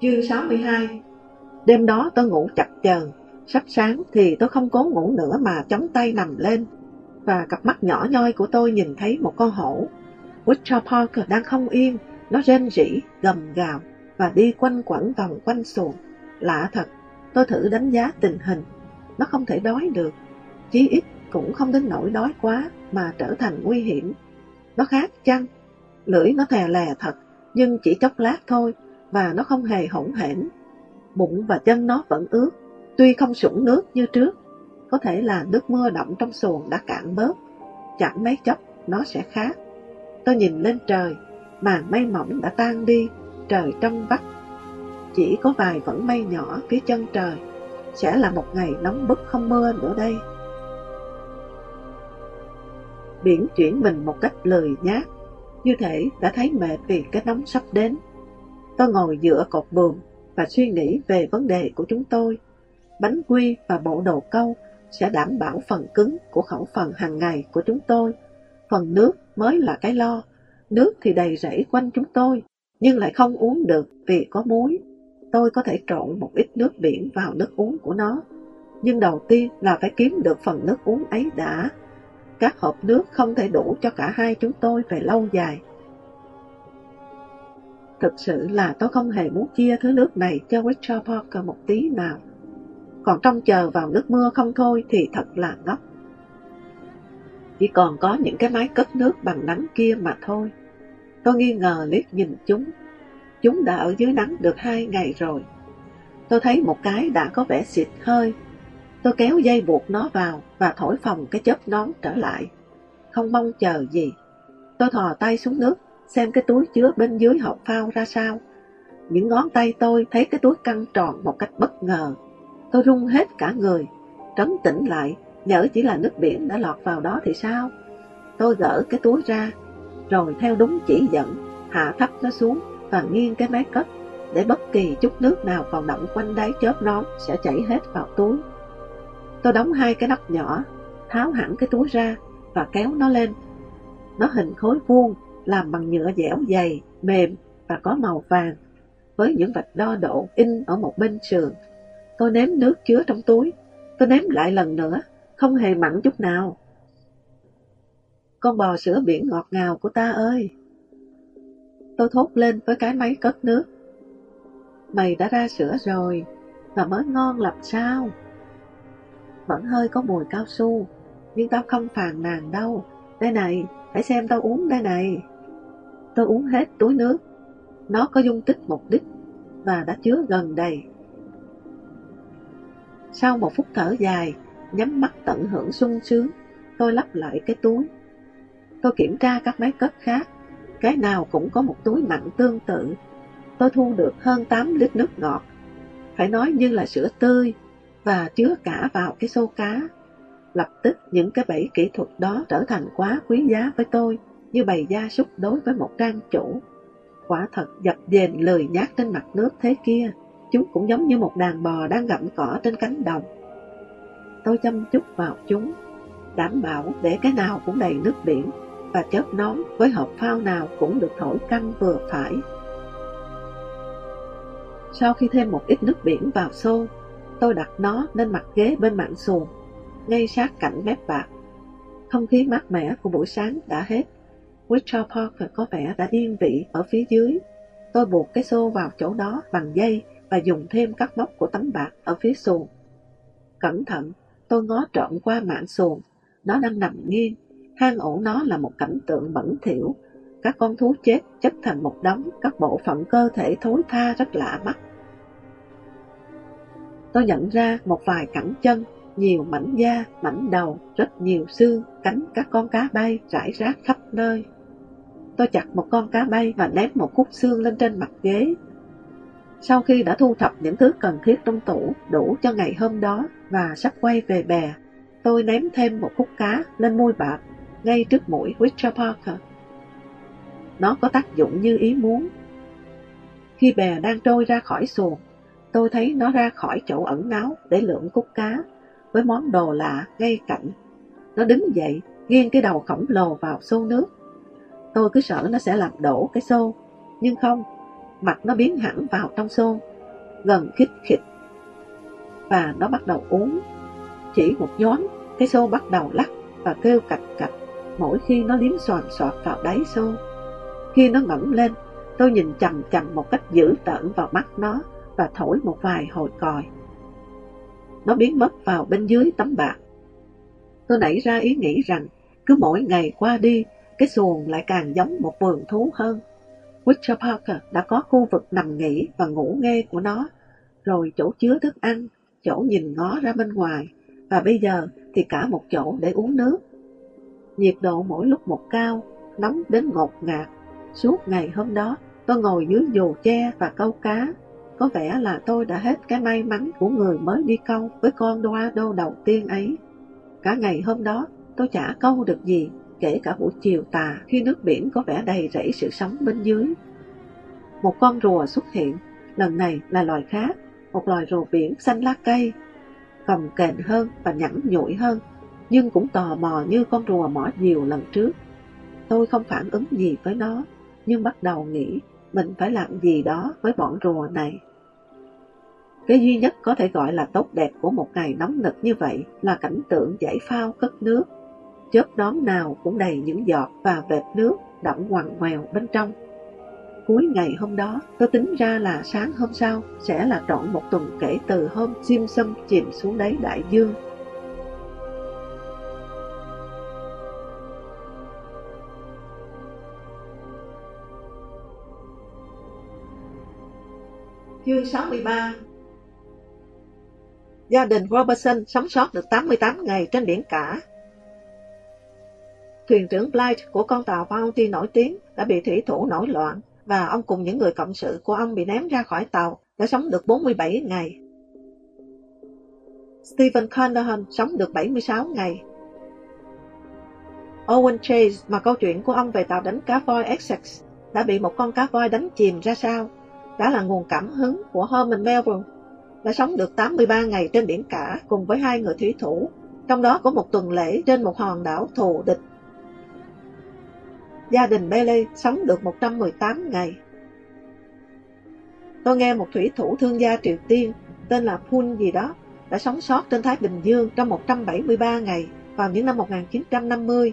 Chương 62 Đêm đó tôi ngủ chập chờn, sắp sáng thì tôi không cố ngủ nữa mà chống tay nằm lên, và cặp mắt nhỏ nhoi của tôi nhìn thấy một con hổ. Wichita Parker đang không yên, nó rên rỉ, gầm gào và đi quanh quẩn vòng quanh xuồng. Lạ thật, tôi thử đánh giá tình hình, nó không thể đói được, chí ít cũng không đến nỗi đói quá mà trở thành nguy hiểm. Nó khác chăng? Lưỡi nó thè lè thật, nhưng chỉ chốc lát thôi, và nó không hề hỗn hển. Bụng và chân nó vẫn ướt, tuy không sũng nước như trước. Có thể là nước mưa đọng trong xuồng đã cạn bớt, chẳng mấy chốc nó sẽ khác. Tôi nhìn lên trời, màn mây mỏng đã tan đi, trời trong vắt. Chỉ có vài vẫn mây nhỏ phía chân trời, sẽ là một ngày nóng bức không mưa nữa đây. Biển chuyển mình một cách lười nhát, như thể đã thấy mệt vì cái nóng sắp đến. Tôi ngồi dựa cột buồm và suy nghĩ về vấn đề của chúng tôi. Bánh quy và bộ đồ câu sẽ đảm bảo phần cứng của khẩu phần hàng ngày của chúng tôi. Phần nước mới là cái lo. Nước thì đầy rẫy quanh chúng tôi, nhưng lại không uống được vì có muối. Tôi có thể trộn một ít nước biển vào nước uống của nó. Nhưng đầu tiên là phải kiếm được phần nước uống ấy đã. Các hộp nước không thể đủ cho cả hai chúng tôi về lâu dài. Thực sự là tôi không hề muốn chia thứ nước này cho Richard Parker một tí nào. Còn trông chờ vào nước mưa không thôi thì thật là ngốc. Chỉ còn có những cái máy cất nước bằng nắng kia mà thôi. Tôi nghi ngờ liếc nhìn chúng. Chúng đã ở dưới nắng được hai ngày rồi. Tôi thấy một cái đã có vẻ xịt hơi. Tôi kéo dây buộc nó vào và thổi phòng cái chớp nón trở lại. Không mong chờ gì. Tôi thò tay xuống nước xem cái túi chứa bên dưới hộp phao ra sao. Những ngón tay tôi thấy cái túi căng tròn một cách bất ngờ. Tôi rung hết cả người, trấn tĩnh lại, nhỡ chỉ là nước biển đã lọt vào đó thì sao? Tôi gỡ cái túi ra, rồi theo đúng chỉ dẫn, hạ thấp nó xuống và nghiêng cái máy cất để bất kỳ chút nước nào còn động quanh đáy chớp nón sẽ chảy hết vào túi. Tôi đóng hai cái nắp nhỏ, tháo hẳn cái túi ra và kéo nó lên. Nó hình khối vuông làm bằng nhựa dẻo dày, mềm và có màu vàng, với những vạch đo độ in ở một bên sườn. Tôi ném nước chứa trong túi, tôi ném lại lần nữa, không hề mặn chút nào. Con bò sữa biển ngọt ngào của ta ơi! Tôi thốt lên với cái máy cất nước. Mày đã ra sữa rồi, và mới ngon làm sao? Vẫn hơi có mùi cao su, nhưng tao không phàn nàn đâu. Đây này, hãy xem tao uống đây này. Tôi uống hết túi nước. Nó có dung tích một lít và đã chứa gần đầy. Sau một phút thở dài, nhắm mắt tận hưởng sung sướng, tôi lắp lại cái túi. Tôi kiểm tra các máy cất khác, cái nào cũng có một túi nặng tương tự. Tôi thu được hơn 8 lít nước ngọt, phải nói như là sữa tươi và chứa cả vào cái xô cá. Lập tức những cái bẫy kỹ thuật đó trở thành quá quý giá với tôi như bầy gia súc đối với một trang chủ. Quả thật dập dềnh lười nhát trên mặt nước thế kia, chúng cũng giống như một đàn bò đang gặm cỏ trên cánh đồng. Tôi chăm chút vào chúng, đảm bảo để cái nào cũng đầy nước biển và chớp nón với hộp phao nào cũng được thổi căng vừa phải. Sau khi thêm một ít nước biển vào xô, tôi đặt nó lên mặt ghế bên mạn xuồng, ngay sát cạnh mép bạc. Không khí mát mẻ của buổi sáng đã hết. Richard Parker có vẻ đã yên vị ở phía dưới. Tôi buộc cái xô vào chỗ đó bằng dây và dùng thêm các móc của tấm bạc ở phía xuồng. Cẩn thận, tôi ngó trộm qua mạng xuồng. Nó đang nằm nghiêng. Hang ổ nó là một cảnh tượng bẩn thỉu. Các con thú chết chất thành một đống các bộ phận cơ thể thối tha rất lạ mắt. Tôi nhận ra một vài cẳng chân, nhiều mảnh da, mảnh đầu, rất nhiều xương, cánh các con cá bay rải rác khắp nơi. Tôi chặt một con cá bay và ném một khúc xương lên trên mặt ghế. Sau khi đã thu thập những thứ cần thiết trong tủ đủ cho ngày hôm đó và sắp quay về bè, tôi ném thêm một khúc cá lên môi bạc ngay trước mũi Richard Parker. Nó có tác dụng như ý muốn. Khi bè đang trôi ra khỏi xuồng, tôi thấy nó ra khỏi chỗ ẩn náu để lượm khúc cá với món đồ lạ ngay cạnh. Nó đứng dậy, nghiêng cái đầu khổng lồ vào xô nước tôi cứ sợ nó sẽ làm đổ cái xô. Nhưng không, mặt nó biến hẳn vào trong xô, gần khít khịt. Và nó bắt đầu uống. Chỉ một nhón, cái xô bắt đầu lắc và kêu cạch cạch mỗi khi nó liếm xoàn xoạt vào đáy xô. Khi nó ngẩng lên, tôi nhìn chầm chầm một cách dữ tợn vào mắt nó và thổi một vài hồi còi. Nó biến mất vào bên dưới tấm bạc. Tôi nảy ra ý nghĩ rằng cứ mỗi ngày qua đi, cái xuồng lại càng giống một vườn thú hơn. Witcher Parker đã có khu vực nằm nghỉ và ngủ nghe của nó, rồi chỗ chứa thức ăn, chỗ nhìn ngó ra bên ngoài, và bây giờ thì cả một chỗ để uống nước. Nhiệt độ mỗi lúc một cao, nóng đến ngột ngạt. Suốt ngày hôm đó, tôi ngồi dưới dù tre và câu cá. Có vẻ là tôi đã hết cái may mắn của người mới đi câu với con đoa đô đầu tiên ấy. Cả ngày hôm đó, tôi chả câu được gì, kể cả buổi chiều tà khi nước biển có vẻ đầy rẫy sự sống bên dưới. Một con rùa xuất hiện, lần này là loài khác, một loài rùa biển xanh lá cây, cồng kềnh hơn và nhẵn nhụi hơn, nhưng cũng tò mò như con rùa mỏ diều lần trước. Tôi không phản ứng gì với nó, nhưng bắt đầu nghĩ mình phải làm gì đó với bọn rùa này. Cái duy nhất có thể gọi là tốt đẹp của một ngày nóng nực như vậy là cảnh tượng giải phao cất nước. Chớp đón nào cũng đầy những giọt và vệt nước đậm ngoằn ngoèo bên trong. Cuối ngày hôm đó, tôi tính ra là sáng hôm sau sẽ là trọn một tuần kể từ hôm Simpson chìm xuống đáy đại dương. Chương 63 Gia đình Robertson sống sót được 88 ngày trên biển cả. Thuyền trưởng Blight của con tàu Bounty nổi tiếng đã bị thủy thủ nổi loạn và ông cùng những người cộng sự của ông bị ném ra khỏi tàu đã sống được 47 ngày. Stephen Condahan sống được 76 ngày. Owen Chase mà câu chuyện của ông về tàu đánh cá voi Essex đã bị một con cá voi đánh chìm ra sao đã là nguồn cảm hứng của Herman Melville đã sống được 83 ngày trên biển cả cùng với hai người thủy thủ, trong đó có một tuần lễ trên một hòn đảo thù địch. Gia đình Bailey sống được 118 ngày. Tôi nghe một thủy thủ thương gia Triều Tiên tên là Phun gì đó đã sống sót trên Thái Bình Dương trong 173 ngày vào những năm 1950.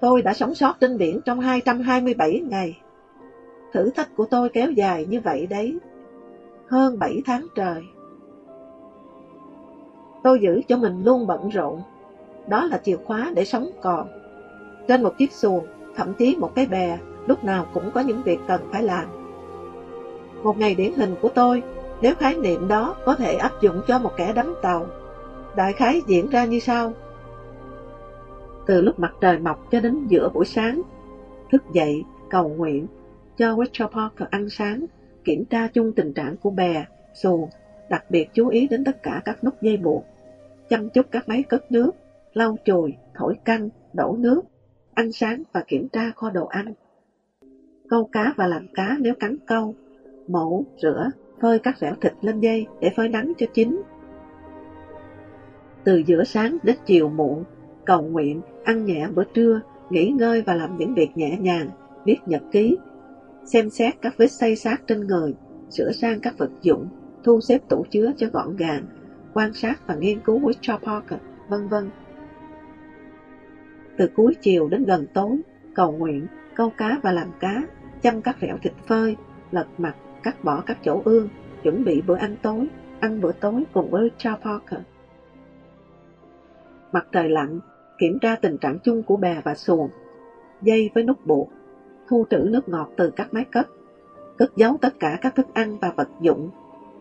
Tôi đã sống sót trên biển trong 227 ngày. Thử thách của tôi kéo dài như vậy đấy. Hơn 7 tháng trời. Tôi giữ cho mình luôn bận rộn. Đó là chìa khóa để sống còn. Trên một chiếc xuồng, thậm chí một cái bè, lúc nào cũng có những việc cần phải làm. Một ngày điển hình của tôi, nếu khái niệm đó có thể áp dụng cho một kẻ đắm tàu, đại khái diễn ra như sau. Từ lúc mặt trời mọc cho đến giữa buổi sáng, thức dậy, cầu nguyện, cho Richard Park ăn sáng, kiểm tra chung tình trạng của bè, xuồng, đặc biệt chú ý đến tất cả các nút dây buộc, chăm chút các máy cất nước, lau chùi, thổi căng đổ nước, ăn sáng và kiểm tra kho đồ ăn. Câu cá và làm cá nếu cắn câu, mổ, rửa, phơi các dẻo thịt lên dây để phơi nắng cho chín. Từ giữa sáng đến chiều muộn, cầu nguyện, ăn nhẹ bữa trưa, nghỉ ngơi và làm những việc nhẹ nhàng, viết nhật ký, xem xét các vết xây sát trên người, sửa sang các vật dụng, thu xếp tủ chứa cho gọn gàng, quan sát và nghiên cứu Richard Parker, vân vân. Từ cuối chiều đến gần tối, cầu nguyện, câu cá và làm cá, chăm các rẹo thịt phơi, lật mặt, cắt bỏ các chỗ ương, chuẩn bị bữa ăn tối, ăn bữa tối cùng với Richard Parker. Mặt trời lặn, kiểm tra tình trạng chung của bè và xuồng, dây với nút buộc, thu trữ nước ngọt từ các máy cất, cất giấu tất cả các thức ăn và vật dụng,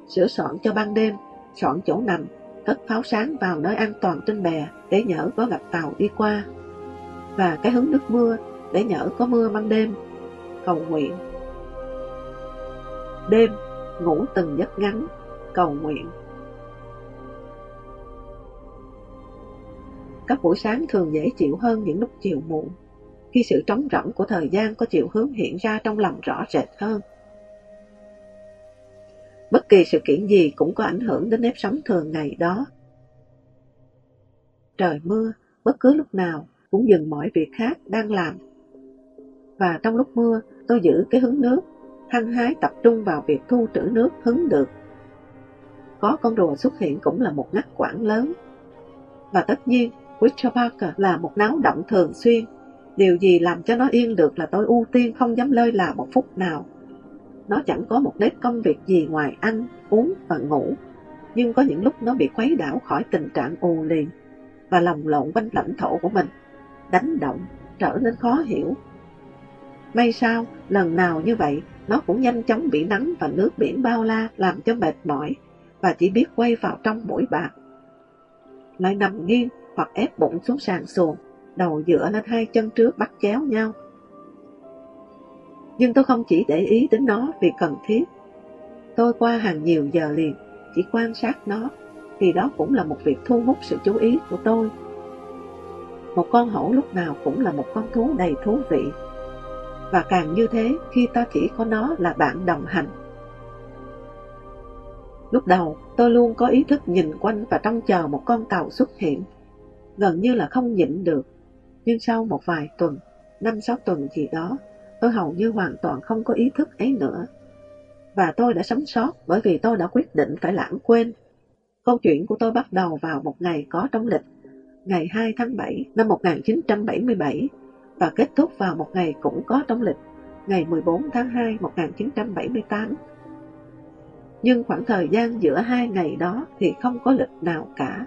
sửa soạn cho ban đêm, soạn chỗ nằm, cất pháo sáng vào nơi an toàn trên bè để nhỡ có gặp tàu đi qua, và cái hứng nước mưa để nhỡ có mưa ban đêm, cầu nguyện. Đêm, ngủ từng giấc ngắn, cầu nguyện. Các buổi sáng thường dễ chịu hơn những lúc chiều muộn khi sự trống rỗng của thời gian có chiều hướng hiện ra trong lòng rõ rệt hơn. Bất kỳ sự kiện gì cũng có ảnh hưởng đến nếp sống thường ngày đó. Trời mưa, bất cứ lúc nào cũng dừng mọi việc khác đang làm. Và trong lúc mưa, tôi giữ cái hứng nước, hăng hái tập trung vào việc thu trữ nước hứng được. Có con rùa xuất hiện cũng là một ngắt quãng lớn. Và tất nhiên, Richard Parker là một náo động thường xuyên. Điều gì làm cho nó yên được là tôi ưu tiên không dám lơi là một phút nào. Nó chẳng có một nếp công việc gì ngoài ăn, uống và ngủ. Nhưng có những lúc nó bị khuấy đảo khỏi tình trạng ù liền và lòng lộn quanh lãnh thổ của mình, đánh động, trở nên khó hiểu. May sao, lần nào như vậy, nó cũng nhanh chóng bị nắng và nước biển bao la làm cho mệt mỏi và chỉ biết quay vào trong mũi bạc. Lại nằm nghiêng hoặc ép bụng xuống sàn xuồng, đầu dựa lên hai chân trước bắt chéo nhau. Nhưng tôi không chỉ để ý đến nó vì cần thiết. Tôi qua hàng nhiều giờ liền, chỉ quan sát nó, thì đó cũng là một việc thu hút sự chú ý của tôi. Một con hổ lúc nào cũng là một con thú đầy thú vị. Và càng như thế khi ta chỉ có nó là bạn đồng hành. Lúc đầu, tôi luôn có ý thức nhìn quanh và trông chờ một con tàu xuất hiện. Gần như là không nhịn được. Nhưng sau một vài tuần, năm sáu tuần gì đó, tôi hầu như hoàn toàn không có ý thức ấy nữa. Và tôi đã sống sót bởi vì tôi đã quyết định phải lãng quên. Câu chuyện của tôi bắt đầu vào một ngày có trong lịch, ngày 2 tháng 7 năm 1977 và kết thúc vào một ngày cũng có trong lịch, ngày 14 tháng 2 1978. Nhưng khoảng thời gian giữa hai ngày đó thì không có lịch nào cả.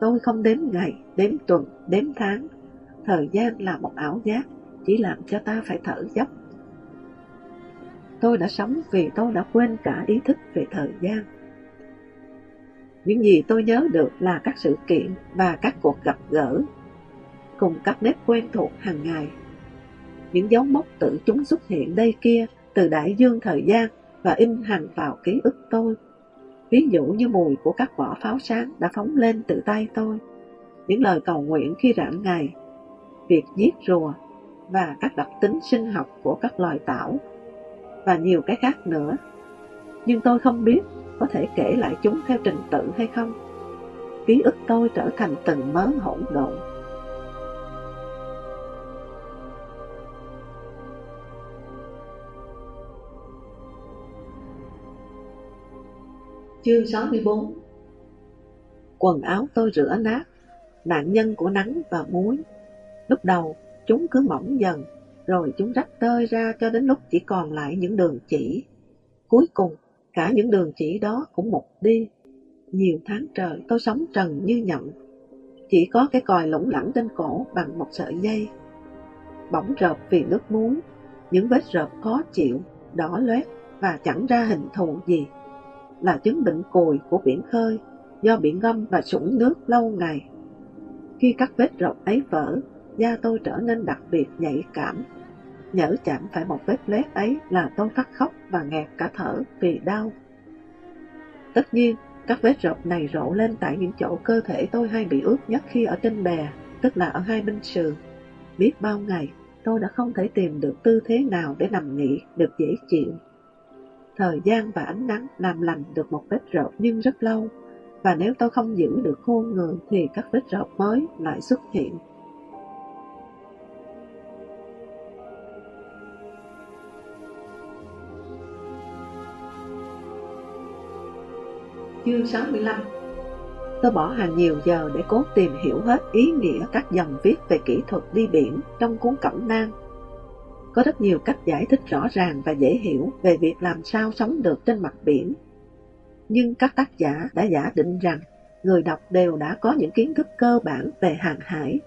Tôi không đếm ngày, đếm tuần, đếm tháng. Thời gian là một ảo giác, chỉ làm cho ta phải thở dốc. Tôi đã sống vì tôi đã quên cả ý thức về thời gian. Những gì tôi nhớ được là các sự kiện và các cuộc gặp gỡ, cùng các nét quen thuộc hàng ngày. Những dấu mốc tự chúng xuất hiện đây kia từ đại dương thời gian và in hằn vào ký ức tôi. Ví dụ như mùi của các vỏ pháo sáng đã phóng lên từ tay tôi, những lời cầu nguyện khi rạng ngày, việc giết rùa và các đặc tính sinh học của các loài tảo và nhiều cái khác nữa. Nhưng tôi không biết có thể kể lại chúng theo trình tự hay không. Ký ức tôi trở thành từng mớ hỗn độn. Chương 64 Quần áo tôi rửa nát, nạn nhân của nắng và muối. Lúc đầu, chúng cứ mỏng dần, rồi chúng rách tơi ra cho đến lúc chỉ còn lại những đường chỉ. Cuối cùng, cả những đường chỉ đó cũng mục đi. Nhiều tháng trời tôi sống trần như nhậm, chỉ có cái còi lủng lẳng trên cổ bằng một sợi dây. Bỗng rợp vì nước muối, những vết rợp khó chịu, đỏ loét và chẳng ra hình thù gì là chứng bệnh cùi của biển khơi do bị ngâm và sũng nước lâu ngày. Khi các vết rộng ấy vỡ, da tôi trở nên đặc biệt nhạy cảm. Nhỡ chạm phải một vết loét ấy là tôi phát khóc và nghẹt cả thở vì đau. Tất nhiên, các vết rộp này rộ lên tại những chỗ cơ thể tôi hay bị ướt nhất khi ở trên bè, tức là ở hai bên sườn. Biết bao ngày, tôi đã không thể tìm được tư thế nào để nằm nghỉ được dễ chịu. Thời gian và ánh nắng làm lành được một vết rộp nhưng rất lâu, và nếu tôi không giữ được khuôn người thì các vết rộp mới lại xuất hiện. Chương 65 Tôi bỏ hàng nhiều giờ để cố tìm hiểu hết ý nghĩa các dòng viết về kỹ thuật đi biển trong cuốn Cẩm nang có rất nhiều cách giải thích rõ ràng và dễ hiểu về việc làm sao sống được trên mặt biển. Nhưng các tác giả đã giả định rằng người đọc đều đã có những kiến thức cơ bản về hàng hải.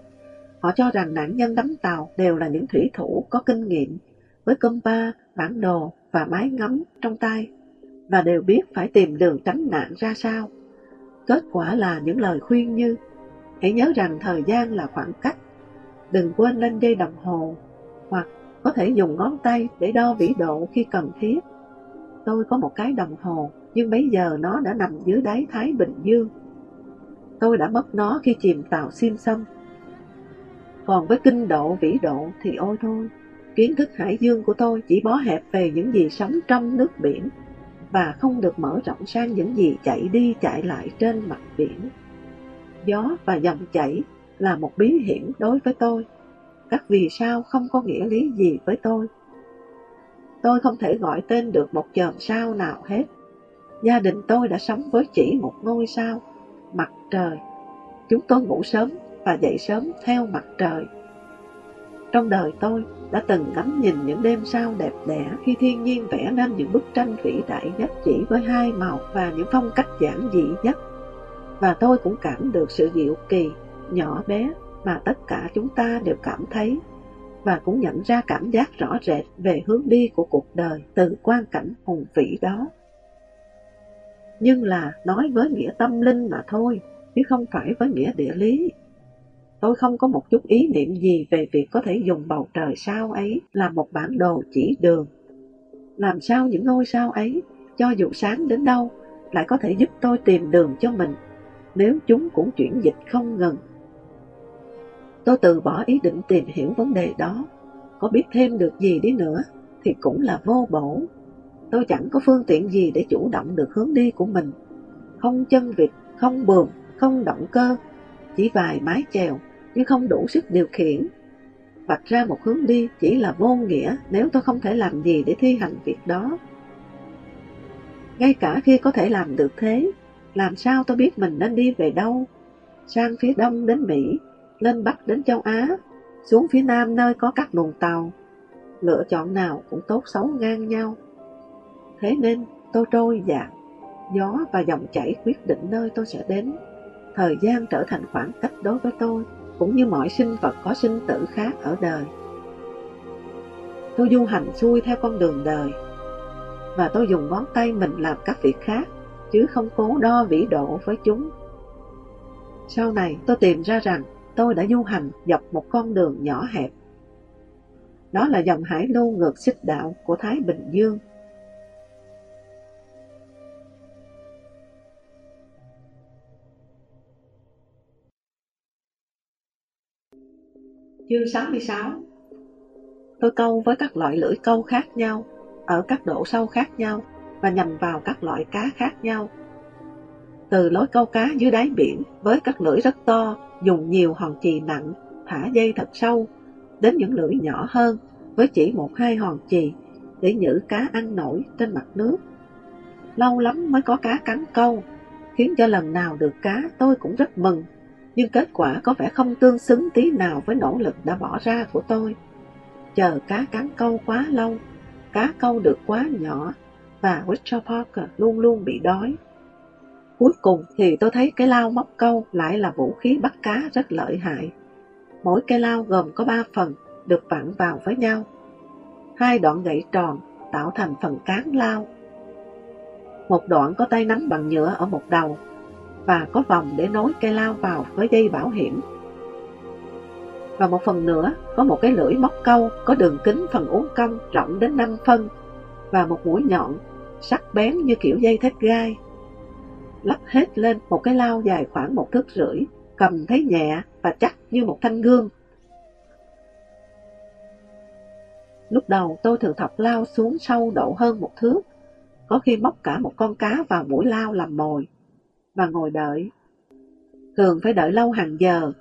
Họ cho rằng nạn nhân đắm tàu đều là những thủy thủ có kinh nghiệm, với compa, bản đồ và máy ngắm trong tay, và đều biết phải tìm đường tránh nạn ra sao. Kết quả là những lời khuyên như Hãy nhớ rằng thời gian là khoảng cách, đừng quên lên dây đồng hồ, hoặc có thể dùng ngón tay để đo vĩ độ khi cần thiết. Tôi có một cái đồng hồ, nhưng bây giờ nó đã nằm dưới đáy Thái Bình Dương. Tôi đã mất nó khi chìm tàu Simpson. Còn với kinh độ vĩ độ thì ôi thôi, kiến thức hải dương của tôi chỉ bó hẹp về những gì sống trong nước biển và không được mở rộng sang những gì chạy đi chạy lại trên mặt biển. Gió và dòng chảy là một bí hiểm đối với tôi các vì sao không có nghĩa lý gì với tôi. tôi không thể gọi tên được một chòm sao nào hết. Gia đình tôi đã sống với chỉ một ngôi sao, mặt trời. Chúng tôi ngủ sớm và dậy sớm theo mặt trời. Trong đời tôi đã từng ngắm nhìn những đêm sao đẹp đẽ khi thiên nhiên vẽ nên những bức tranh vĩ đại nhất chỉ với hai màu và những phong cách giản dị nhất. Và tôi cũng cảm được sự diệu kỳ, nhỏ bé mà tất cả chúng ta đều cảm thấy và cũng nhận ra cảm giác rõ rệt về hướng đi của cuộc đời từ quan cảnh hùng vĩ đó. Nhưng là nói với nghĩa tâm linh mà thôi, chứ không phải với nghĩa địa lý. Tôi không có một chút ý niệm gì về việc có thể dùng bầu trời sao ấy làm một bản đồ chỉ đường. Làm sao những ngôi sao ấy, cho dù sáng đến đâu, lại có thể giúp tôi tìm đường cho mình, nếu chúng cũng chuyển dịch không ngừng. Tôi từ bỏ ý định tìm hiểu vấn đề đó, có biết thêm được gì đi nữa thì cũng là vô bổ. Tôi chẳng có phương tiện gì để chủ động được hướng đi của mình, không chân vịt, không bường, không động cơ, chỉ vài mái chèo nhưng không đủ sức điều khiển. Vạch ra một hướng đi chỉ là vô nghĩa nếu tôi không thể làm gì để thi hành việc đó. Ngay cả khi có thể làm được thế, làm sao tôi biết mình nên đi về đâu? Sang phía đông đến Mỹ, lên bắc đến châu Á, xuống phía nam nơi có các luồng tàu. Lựa chọn nào cũng tốt xấu ngang nhau. Thế nên tôi trôi dạt, gió và dòng chảy quyết định nơi tôi sẽ đến. Thời gian trở thành khoảng cách đối với tôi cũng như mọi sinh vật có sinh tử khác ở đời. Tôi du hành xuôi theo con đường đời, và tôi dùng ngón tay mình làm các việc khác, chứ không cố đo vĩ độ với chúng. Sau này tôi tìm ra rằng tôi đã du hành dọc một con đường nhỏ hẹp. Đó là dòng hải lưu ngược xích đạo của Thái Bình Dương. Chương 66 Tôi câu với các loại lưỡi câu khác nhau, ở các độ sâu khác nhau và nhằm vào các loại cá khác nhau. Từ lối câu cá dưới đáy biển với các lưỡi rất to, dùng nhiều hòn chì nặng, thả dây thật sâu, đến những lưỡi nhỏ hơn với chỉ một hai hòn chì để nhử cá ăn nổi trên mặt nước. Lâu lắm mới có cá cắn câu, khiến cho lần nào được cá tôi cũng rất mừng nhưng kết quả có vẻ không tương xứng tí nào với nỗ lực đã bỏ ra của tôi. Chờ cá cắn câu quá lâu, cá câu được quá nhỏ, và Richard Parker luôn luôn bị đói. Cuối cùng thì tôi thấy cái lao móc câu lại là vũ khí bắt cá rất lợi hại. Mỗi cây lao gồm có ba phần được vặn vào với nhau. Hai đoạn gãy tròn tạo thành phần cán lao. Một đoạn có tay nắm bằng nhựa ở một đầu và có vòng để nối cây lao vào với dây bảo hiểm. Và một phần nữa có một cái lưỡi móc câu có đường kính phần uốn cong rộng đến 5 phân và một mũi nhọn sắc bén như kiểu dây thép gai. Lắp hết lên một cái lao dài khoảng một thước rưỡi, cầm thấy nhẹ và chắc như một thanh gương. Lúc đầu tôi thường thọc lao xuống sâu độ hơn một thước, có khi móc cả một con cá vào mũi lao làm mồi và ngồi đợi. Thường phải đợi lâu hàng giờ,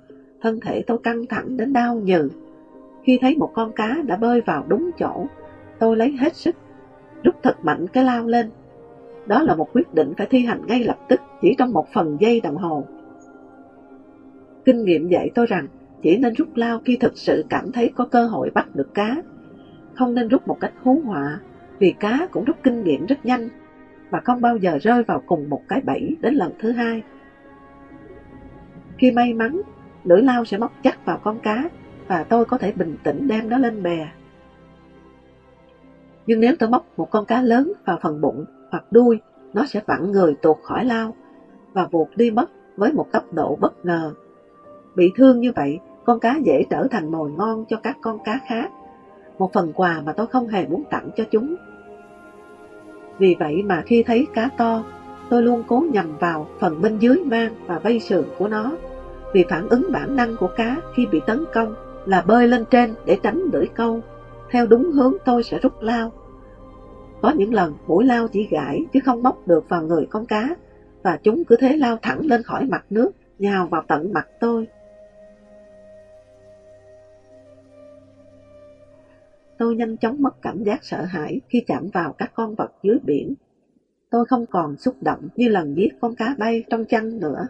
thân thể tôi căng thẳng đến đau nhừ. Khi thấy một con cá đã bơi vào đúng chỗ, tôi lấy hết sức, rút thật mạnh cái lao lên. Đó là một quyết định phải thi hành ngay lập tức chỉ trong một phần giây đồng hồ. Kinh nghiệm dạy tôi rằng chỉ nên rút lao khi thực sự cảm thấy có cơ hội bắt được cá. Không nên rút một cách hú họa, vì cá cũng rút kinh nghiệm rất nhanh và không bao giờ rơi vào cùng một cái bẫy đến lần thứ hai. Khi may mắn, lưỡi lao sẽ móc chắc vào con cá và tôi có thể bình tĩnh đem nó lên bè. Nhưng nếu tôi móc một con cá lớn vào phần bụng hoặc đuôi, nó sẽ vặn người tuột khỏi lao và vụt đi mất với một tốc độ bất ngờ. Bị thương như vậy, con cá dễ trở thành mồi ngon cho các con cá khác, một phần quà mà tôi không hề muốn tặng cho chúng. Vì vậy mà khi thấy cá to, tôi luôn cố nhầm vào phần bên dưới mang và vây sườn của nó. Vì phản ứng bản năng của cá khi bị tấn công là bơi lên trên để tránh lưỡi câu. Theo đúng hướng tôi sẽ rút lao. Có những lần mũi lao chỉ gãi chứ không móc được vào người con cá và chúng cứ thế lao thẳng lên khỏi mặt nước, nhào vào tận mặt tôi. Tôi nhanh chóng mất cảm giác sợ hãi khi chạm vào các con vật dưới biển. Tôi không còn xúc động như lần giết con cá bay trong chăn nữa.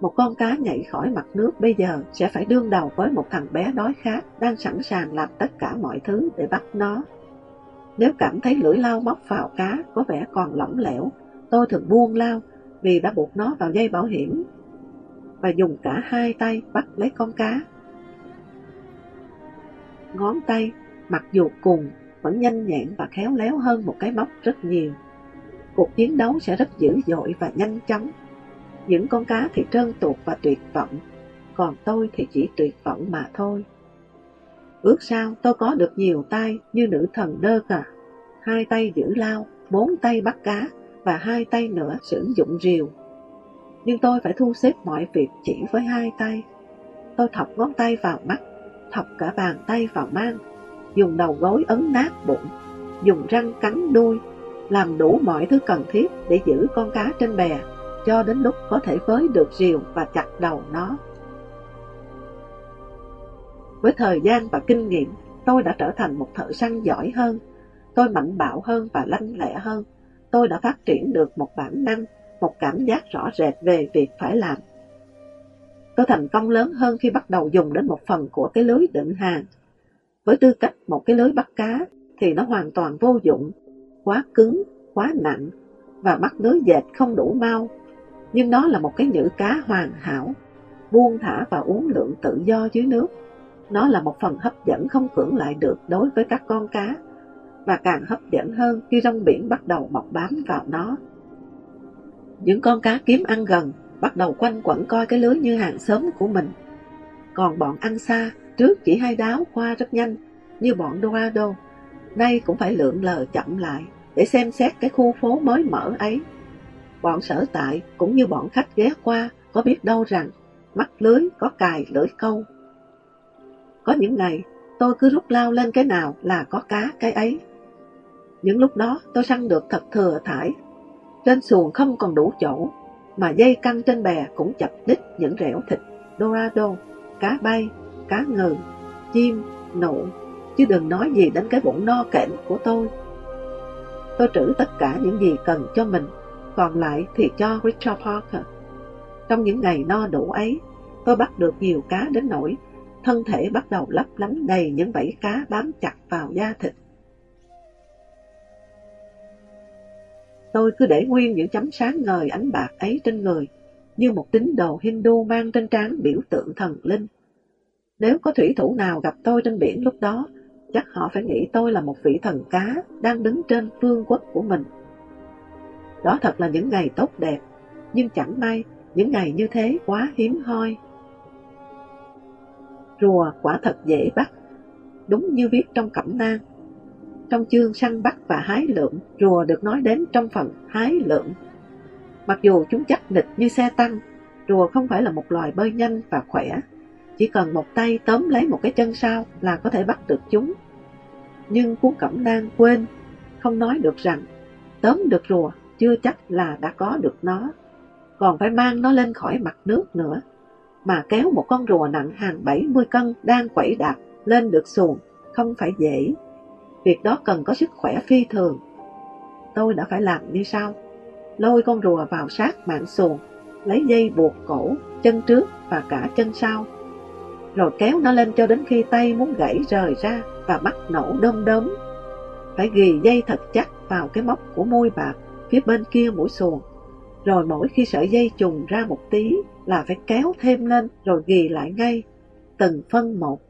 Một con cá nhảy khỏi mặt nước bây giờ sẽ phải đương đầu với một thằng bé đói khát đang sẵn sàng làm tất cả mọi thứ để bắt nó. Nếu cảm thấy lưỡi lao móc vào cá có vẻ còn lỏng lẻo, tôi thường buông lao vì đã buộc nó vào dây bảo hiểm và dùng cả hai tay bắt lấy con cá. Ngón tay, mặc dù cùng, vẫn nhanh nhẹn và khéo léo hơn một cái móc rất nhiều. Cuộc chiến đấu sẽ rất dữ dội và nhanh chóng. Những con cá thì trơn tuột và tuyệt vọng, còn tôi thì chỉ tuyệt vọng mà thôi. Ước sao tôi có được nhiều tay như nữ thần đơ cả. Hai tay giữ lao, bốn tay bắt cá và hai tay nữa sử dụng rìu. Nhưng tôi phải thu xếp mọi việc chỉ với hai tay. Tôi thọc ngón tay vào mắt, thọc cả bàn tay vào mang, dùng đầu gối ấn nát bụng, dùng răng cắn đuôi, làm đủ mọi thứ cần thiết để giữ con cá trên bè, cho đến lúc có thể với được rìu và chặt đầu nó. Với thời gian và kinh nghiệm, tôi đã trở thành một thợ săn giỏi hơn. Tôi mạnh bạo hơn và lanh lẹ hơn. Tôi đã phát triển được một bản năng, một cảm giác rõ rệt về việc phải làm. Tôi thành công lớn hơn khi bắt đầu dùng đến một phần của cái lưới đựng hàng. Với tư cách một cái lưới bắt cá thì nó hoàn toàn vô dụng, quá cứng, quá nặng và bắt lưới dệt không đủ mau. Nhưng nó là một cái nhữ cá hoàn hảo, buông thả và uống lượng tự do dưới nước. Nó là một phần hấp dẫn không cưỡng lại được đối với các con cá, và càng hấp dẫn hơn khi rong biển bắt đầu mọc bám vào nó. Những con cá kiếm ăn gần bắt đầu quanh quẩn coi cái lưới như hàng xóm của mình. Còn bọn ăn xa trước chỉ hay đáo qua rất nhanh như bọn Dorado, nay cũng phải lượn lờ chậm lại để xem xét cái khu phố mới mở ấy. Bọn sở tại cũng như bọn khách ghé qua có biết đâu rằng mắt lưới có cài lưỡi câu có những ngày, tôi cứ rút lao lên cái nào là có cá cái ấy. Những lúc đó tôi săn được thật thừa thải. Trên xuồng không còn đủ chỗ, mà dây căng trên bè cũng chập đích những rẻo thịt, dorado, cá bay, cá ngừ, chim, nụ, chứ đừng nói gì đến cái bụng no kệnh của tôi. Tôi trữ tất cả những gì cần cho mình, còn lại thì cho Richard Parker. Trong những ngày no đủ ấy, tôi bắt được nhiều cá đến nỗi thân thể bắt đầu lấp lánh đầy những vảy cá bám chặt vào da thịt. Tôi cứ để nguyên những chấm sáng ngời ánh bạc ấy trên người, như một tín đồ Hindu mang trên trán biểu tượng thần linh. Nếu có thủy thủ nào gặp tôi trên biển lúc đó, chắc họ phải nghĩ tôi là một vị thần cá đang đứng trên phương quốc của mình. Đó thật là những ngày tốt đẹp, nhưng chẳng may những ngày như thế quá hiếm hoi. Rùa quả thật dễ bắt, đúng như viết trong cẩm nang. Trong chương săn bắt và hái lượm, rùa được nói đến trong phần hái lượm. Mặc dù chúng chắc nịch như xe tăng, rùa không phải là một loài bơi nhanh và khỏe. Chỉ cần một tay tóm lấy một cái chân sau là có thể bắt được chúng. Nhưng cuốn cẩm nang quên, không nói được rằng tóm được rùa chưa chắc là đã có được nó, còn phải mang nó lên khỏi mặt nước nữa mà kéo một con rùa nặng hàng 70 cân đang quẩy đạp lên được xuồng không phải dễ. Việc đó cần có sức khỏe phi thường. Tôi đã phải làm như sau. Lôi con rùa vào sát mạng xuồng, lấy dây buộc cổ, chân trước và cả chân sau. Rồi kéo nó lên cho đến khi tay muốn gãy rời ra và bắt nổ đơm đớm. Phải ghi dây thật chắc vào cái móc của môi bạc phía bên kia mũi xuồng. Rồi mỗi khi sợi dây trùng ra một tí là phải kéo thêm lên rồi ghi lại ngay, từng phân một.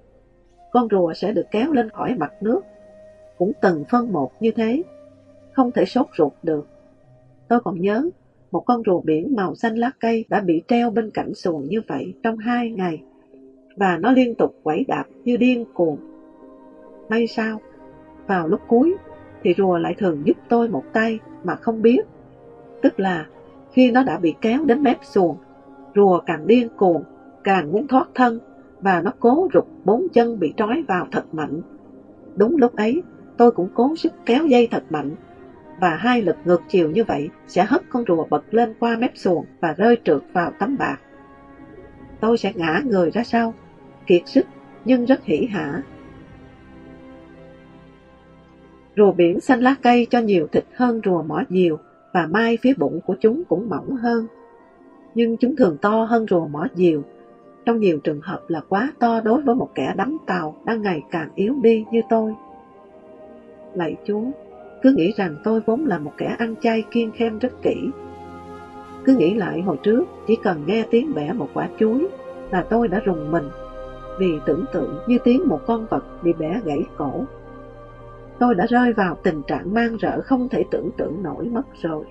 Con rùa sẽ được kéo lên khỏi mặt nước, cũng từng phân một như thế, không thể sốt ruột được. Tôi còn nhớ, một con rùa biển màu xanh lá cây đã bị treo bên cạnh xuồng như vậy trong hai ngày, và nó liên tục quẩy đạp như điên cuồng. May sao, vào lúc cuối thì rùa lại thường giúp tôi một tay mà không biết, tức là khi nó đã bị kéo đến mép xuồng rùa càng điên cuồng, càng muốn thoát thân, và nó cố rụt bốn chân bị trói vào thật mạnh. Đúng lúc ấy, tôi cũng cố sức kéo dây thật mạnh, và hai lực ngược chiều như vậy sẽ hất con rùa bật lên qua mép xuồng và rơi trượt vào tấm bạc. Tôi sẽ ngã người ra sau, kiệt sức nhưng rất hỉ hả. Rùa biển xanh lá cây cho nhiều thịt hơn rùa mỏ diều, và mai phía bụng của chúng cũng mỏng hơn. Nhưng chúng thường to hơn rùa mỏ diều, trong nhiều trường hợp là quá to đối với một kẻ đắm tàu đang ngày càng yếu đi như tôi. Lạy Chúa, cứ nghĩ rằng tôi vốn là một kẻ ăn chay kiêng khem rất kỹ. Cứ nghĩ lại hồi trước, chỉ cần nghe tiếng bẻ một quả chuối là tôi đã rùng mình, vì tưởng tượng như tiếng một con vật bị bẻ gãy cổ. Tôi đã rơi vào tình trạng mang rợ không thể tưởng tượng nổi mất rồi.